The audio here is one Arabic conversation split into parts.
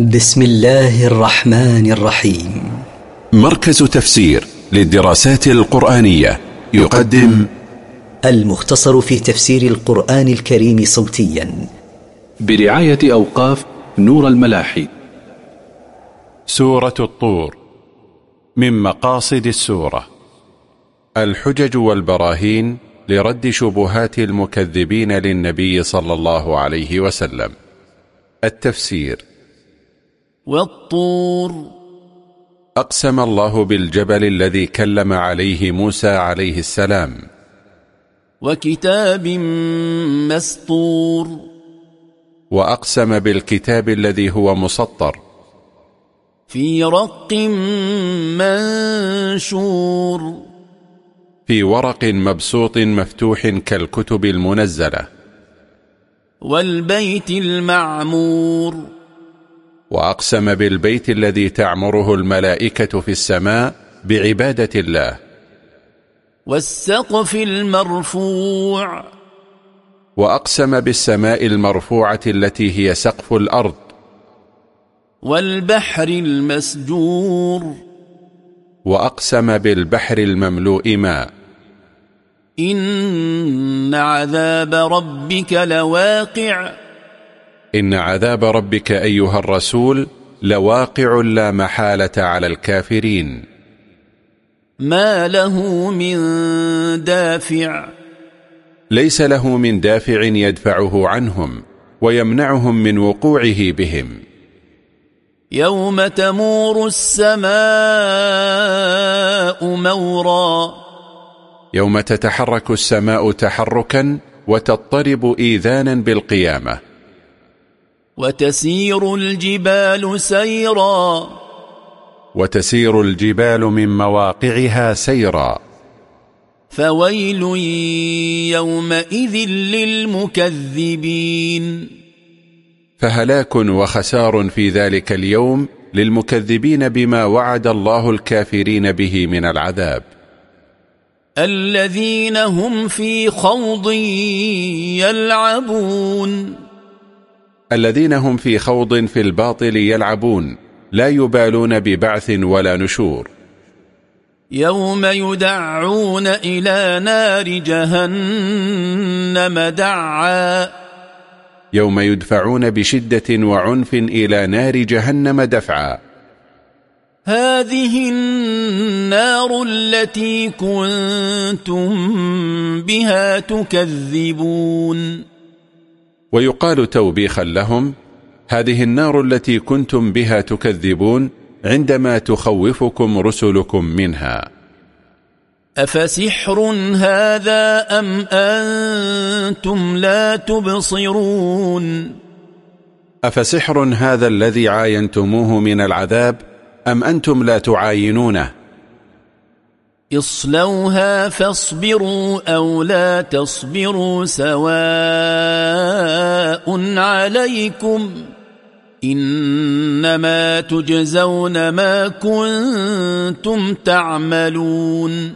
بسم الله الرحمن الرحيم. مركز تفسير للدراسات القرآنية يقدم المختصر في تفسير القرآن الكريم صوتيا. برعاية أوقاف نور الملاحي. سورة الطور من مقاصد السورة. الحجج والبراهين لرد شبهات المكذبين للنبي صلى الله عليه وسلم. التفسير. والطور. أقسم الله بالجبل الذي كلم عليه موسى عليه السلام. وكتاب مسطور. وأقسم بالكتاب الذي هو مسطر. في رق منشور. في ورق مبسوط مفتوح كالكتب المنزلة. والبيت المعمور. وأقسم بالبيت الذي تعمره الملائكة في السماء بعبادة الله. والسقف المرفوع. وأقسم بالسماء المرفوعة التي هي سقف الأرض. والبحر المسجور. وأقسم بالبحر المملوء ماء. إن عذاب ربك لواقع. إن عذاب ربك أيها الرسول لواقع لا محالة على الكافرين. ما له من دافع. ليس له من دافع يدفعه عنهم ويمنعهم من وقوعه بهم. يوم تمور السماء مورا. يوم تتحرك السماء تحركا وتضطرب إيذانا بالقيامة. وتسير الجبال سيرا. وتسير الجبال من مواقعها سيرا. فويل يومئذ للمكذبين. فهلاك وخسار في ذلك اليوم للمكذبين بما وعد الله الكافرين به من العذاب. الذين هم في خوض يلعبون. الذين هم في خوض في الباطل يلعبون لا يبالون ببعث ولا نشور. يوم يدعون إلى نار جهنم دعا. يوم يدفعون بشدة وعنف إلى نار جهنم دفعا. هذه النار التي كنتم بها تكذبون. ويقال توبيخا لهم هذه النار التي كنتم بها تكذبون عندما تخوفكم رسلكم منها. أفسحر هذا أم أنتم لا تبصرون؟ أفسحر هذا الذي عاينتموه من العذاب أم أنتم لا تعاينونه؟ اصلوها فاصبروا أو لا تصبروا سواء عليكم إنما تجزون ما كنتم تعملون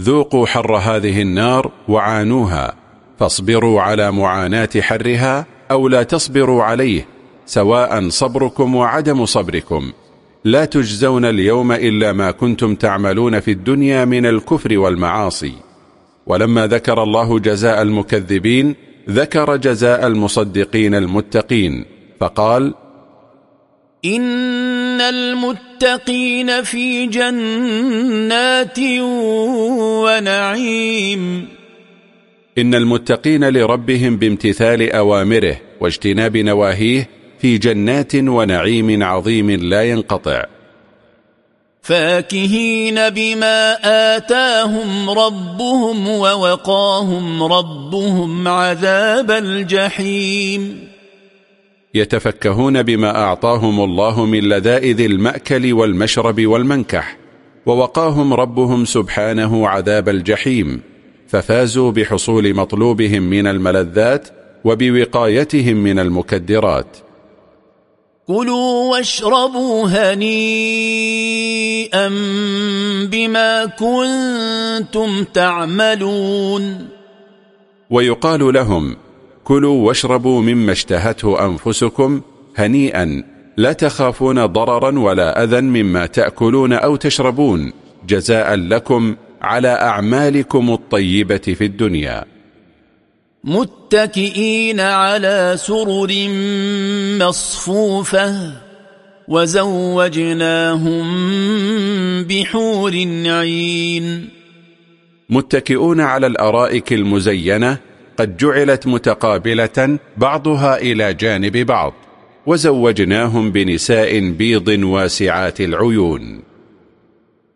ذوقوا حر هذه النار وعانوها فاصبروا على معاناة حرها أو لا تصبروا عليه سواء صبركم وعدم صبركم لا تجزون اليوم إلا ما كنتم تعملون في الدنيا من الكفر والمعاصي. ولما ذكر الله جزاء المكذبين ذكر جزاء المصدقين المتقين. فقال إن المتقين في جنات ونعيم. إن المتقين لربهم بامتثال أوامره واجتناب نواهيه في جنات ونعيم عظيم لا ينقطع. فاكهين بما آتاهم ربهم ووقاهم ربهم عذاب الجحيم. يتفكهون بما أعطاهم الله من لذائذ المأكل والمشرب والمنكح ووقاهم ربهم سبحانه عذاب الجحيم ففازوا بحصول مطلوبهم من الملذات وبوقايتهم من المكدرات. كلوا واشربوا هنيئا بما كنتم تعملون. ويقال لهم كلوا واشربوا مما اشتهته أنفسكم هنيئا لا تخافون ضررا ولا أذى مما تأكلون أو تشربون جزاء لكم على أعمالكم الطيبة في الدنيا. متكئين على سرر مصفوفة وزوجناهم بحور عين. متكئون على الأرائك المزينة قد جعلت متقابلة بعضها إلى جانب بعض وزوجناهم بنساء بيض واسعات العيون.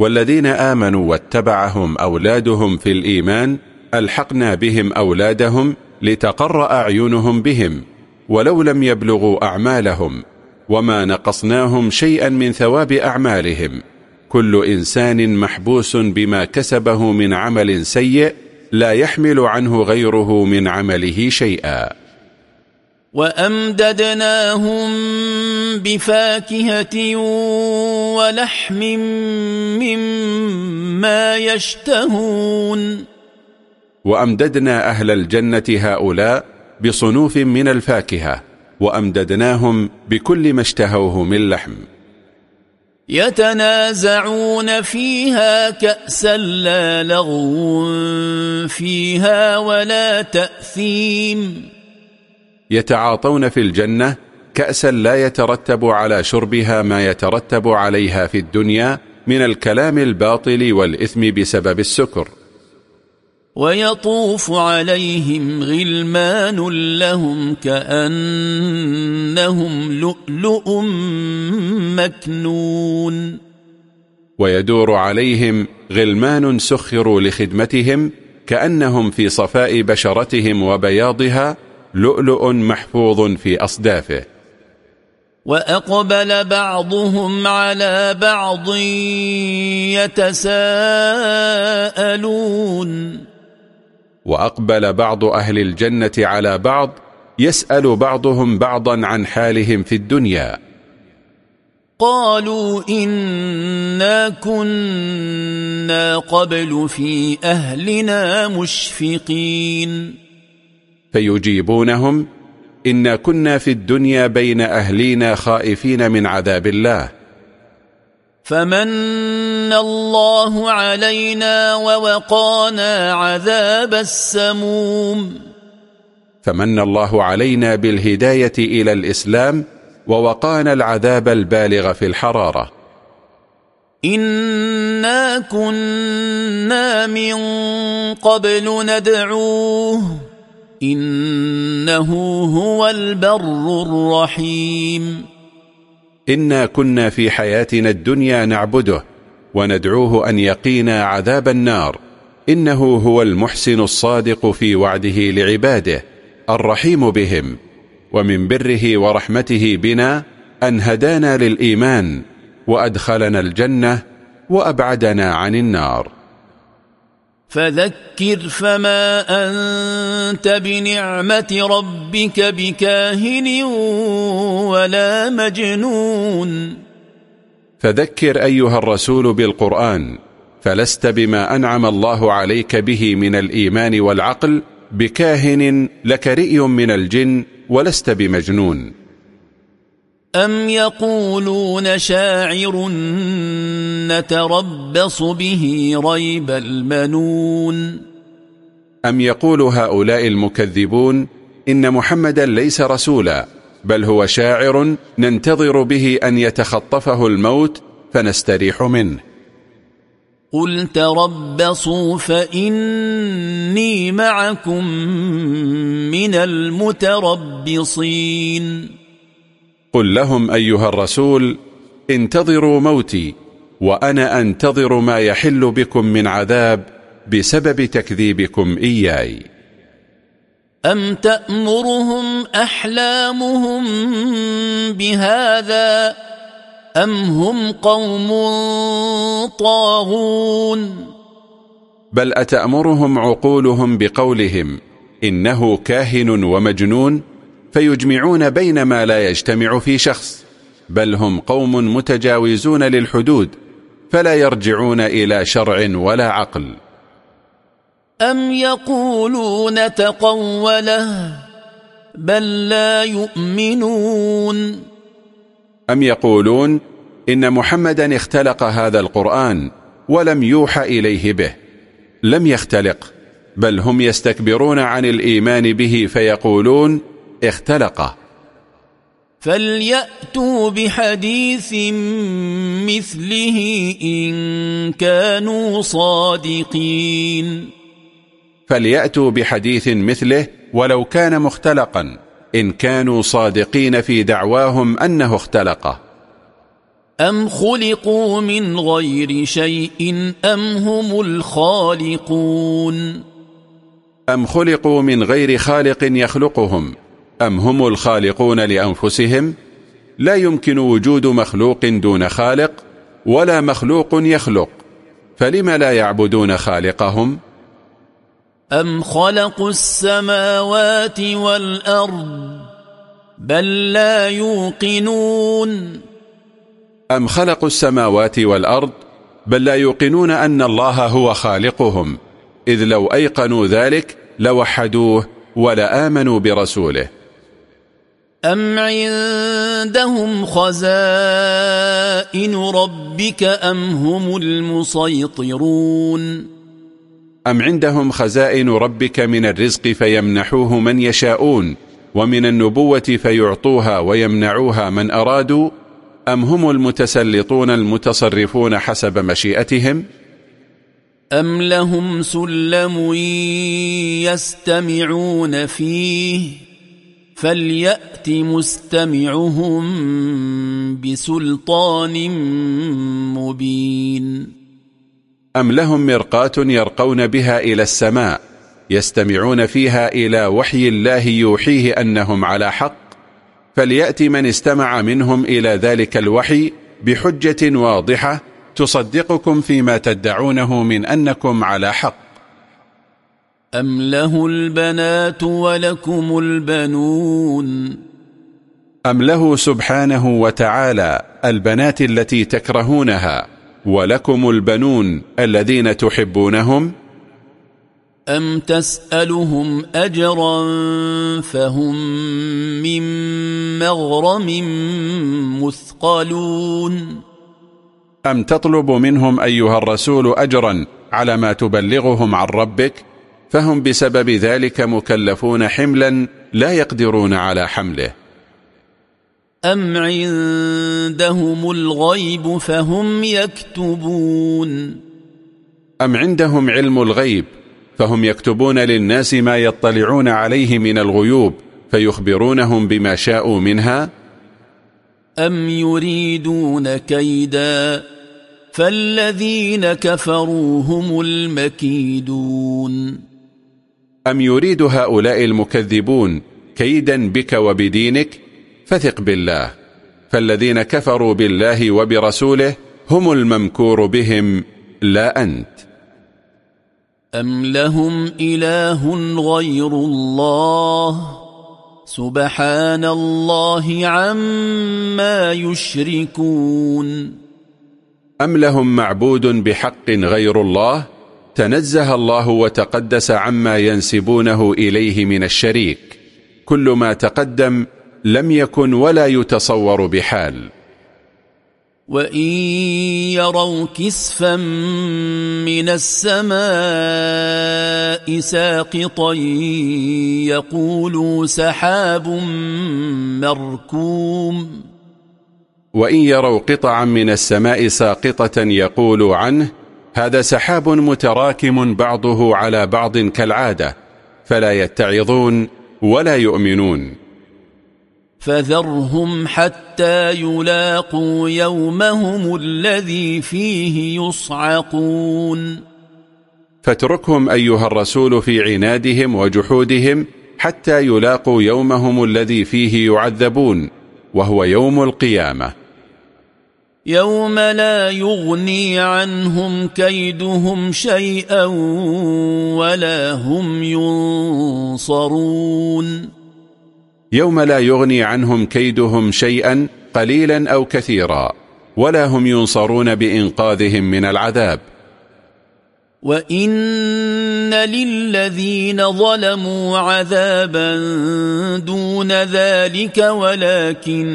والذين آمنوا واتبعهم أولادهم في الإيمان ألحقنا بهم أولادهم لتقر أعينهم بهم ولو لم يبلغوا أعمالهم وما نقصناهم شيئا من ثواب أعمالهم. كل إنسان محبوس بما كسبه من عمل سيء لا يحمل عنه غيره من عمله شيئا. وأمددناهم بفاكهة ولحم مما يشتهون. وأمددنا أهل الجنة هؤلاء بصنوف من الفاكهة وأمددناهم بكل ما اشتهوه من لحم. يتنازعون فيها كأسا لا لغو فيها ولا تأثيم. يتعاطون في الجنة كأسا لا يترتب على شربها ما يترتب عليها في الدنيا من الكلام الباطل والإثم بسبب السكر. ويطوف عليهم غلمان لهم كأنهم لؤلؤ مكنون. ويدور عليهم غلمان سخروا لخدمتهم كأنهم في صفاء بشرتهم وبياضها لؤلؤ محفوظ في أصدافه. وأقبل بعضهم على بعض يتساءلون. وأقبل بعض أهل الجنة على بعض يسأل بعضهم بعضا عن حالهم في الدنيا. قالوا إنا كنا قبل في أهلنا مشفقين. فيجيبونهم إنا كنا في الدنيا بين أهلينا خائفين من عذاب الله. فمن الله علينا ووقانا عذاب السموم. فمن الله علينا بالهداية إلى الإسلام ووقانا العذاب البالغ في الحرارة. إنا كنا من قبل ندعوه. إنه هو البر الرحيم. إنا كنا في حياتنا الدنيا نعبده وندعوه أن يقينا عذاب النار. إنه هو المحسن الصادق في وعده لعباده الرحيم بهم ومن بره ورحمته بنا أن هدانا للإيمان وأدخلنا الجنة وأبعدنا عن النار. فذكر فما أنت بنعمة ربك بكاهن ولا مجنون. فذكر أيها الرسول بالقرآن فلست بما أنعم الله عليك به من الإيمان والعقل بكاهن لك رئي من الجن ولست بمجنون. أم يقولون شاعر نتربص به ريب المنون أم يقول هؤلاء المكذبون إن محمدا ليس رسولا بل هو شاعر ننتظر به أن يتخطفه الموت فنستريح منه. قل تربصوا فإني معكم من المتربصين قل لهم أيها الرسول انتظروا موتي وأنا أنتظر ما يحل بكم من عذاب بسبب تكذيبكم إياي. أم تأمرهم أحلامهم بهذا أم هم قوم طاغون؟ بل أتأمرهم عقولهم بقولهم إنه كاهن ومجنون؟ فيجمعون بين ما لا يجتمع في شخص بل هم قوم متجاوزون للحدود فلا يرجعون إلى شرع ولا عقل. أم يقولون تقوله بل لا يؤمنون؟ أم يقولون إن محمدا اختلق هذا القرآن ولم يوحى إليه به لم يختلق بل هم يستكبرون عن الإيمان به فيقولون اختلقه فليأتوا بحديث مثله إن كانوا صادقين. فليأتوا بحديث مثله ولو كان مختلقا إن كانوا صادقين في دعواهم أنه اختلقه أم خلقوا من غير شيء أم هم الخالقون؟ أم خلقوا من غير خالق يخلقهم. أم هم الخالقون لأنفسهم؟ لا يمكن وجود مخلوق دون خالق ولا مخلوق يخلق. فلم لا يعبدون خالقهم؟ أم خلقوا السماوات والأرض بل لا يوقنون؟ أم خلقوا السماوات والأرض بل لا يوقنون أن الله هو خالقهم؟ إذ لو أيقنوا ذلك لوحدوه ولا آمنوا برسوله. أم عندهم خزائن ربك أم هم المسيطرون أم عندهم خزائن ربك من الرزق فيمنحوه من يشاءون ومن النبوة فيعطوها ويمنعوها من أرادوا أم هم المتسلطون المتصرفون حسب مشيئتهم أم لهم سلم يستمعون فيه فليأت مستمعهم بسلطان مبين. أم لهم مرقاة يرقون بها إلى السماء يستمعون فيها إلى وحي الله يوحيه أنهم على حق؟ فليأتي من استمع منهم إلى ذلك الوحي بحجة واضحة تصدقكم فيما تدعونه من أنكم على حق. أم له البنات ولكم البنون أم له سبحانه وتعالى البنات التي تكرهونها ولكم البنون الذين تحبونهم أم تسألهم أجرا فهم من مغرم مثقلون أم تطلب منهم أيها الرسول أجرا على ما تبلغهم عن ربك فهم بسبب ذلك مكلفون حملا لا يقدرون على حمله. أم عندهم الغيب فهم يكتبون؟ أم عندهم علم الغيب فهم يكتبون للناس ما يطلعون عليه من الغيوب فيخبرونهم بما شاءوا منها؟ أم يريدون كيدا فالذين كفروا هم المكيدون؟ أم يريد هؤلاء المكذبون كيدا بك وبدينك؟ فثق بالله. فالذين كفروا بالله وبرسوله هم الممكور بهم لا أنت. أم لهم إله غير الله؟ سبحان الله عما يشركون. أم لهم معبود بحق غير الله؟ تنزه الله وتقدس عما ينسبونه إليه من الشريك. كل ما تقدم لم يكن ولا يتصور بحال. وإن يروا كسفا من السماء ساقطا يقولوا سحاب مركوم. وإن يروا قطعا من السماء ساقطة يقول عنه هذا سحاب متراكم بعضه على بعض كالعادة فلا يتعظون ولا يؤمنون. فذرهم حتى يلاقوا يومهم الذي فيه يصعقون. فاتركهم أيها الرسول في عنادهم وجحودهم حتى يلاقوا يومهم الذي فيه يعذبون وهو يوم القيامة. يوم لا يغني عنهم كيدهم شيئا ولا هم ينصرون. يوم لا يغني عنهم كيدهم شيئا قليلا أو كثيرا ولا هم ينصرون بإنقاذهم من العذاب. وإن للذين ظلموا عذابا دون ذلك ولكن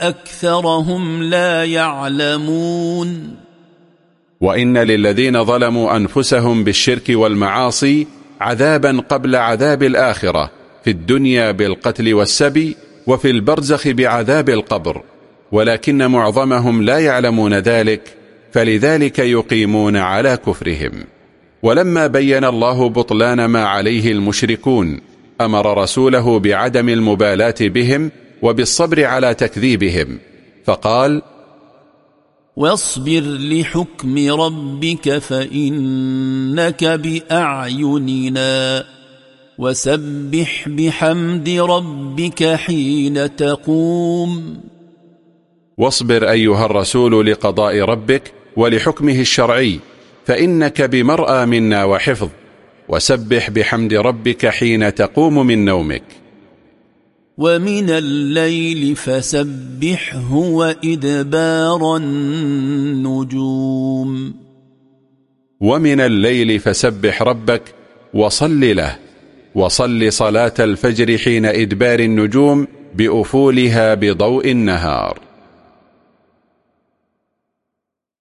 أكثرهم لا يعلمون وإن للذين ظلموا أنفسهم بالشرك والمعاصي عذابا قبل عذاب الآخرة في الدنيا بالقتل والسبي وفي البرزخ بعذاب القبر. ولكن معظمهم لا يعلمون ذلك فلذلك يقيمون على كفرهم. ولما بين الله بطلان ما عليه المشركون أمر رسوله بعدم المبالاة بهم وبالصبر على تكذيبهم فقال واصبر لحكم ربك فإنك بأعيننا وسبح بحمد ربك حين تقوم. واصبر أيها الرسول لقضاء ربك ولحكمه الشرعي فإنك بمرأى منا وحفظ وسبح بحمد ربك حين تقوم من نومك. ومن الليل فسبحه وإدبار النجوم. ومن الليل فسبح ربك وصل له وصل صلاة الفجر حين إدبار النجوم بأفولها بضوء النهار.